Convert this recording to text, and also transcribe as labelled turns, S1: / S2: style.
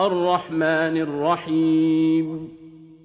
S1: الرحمن الرحيم.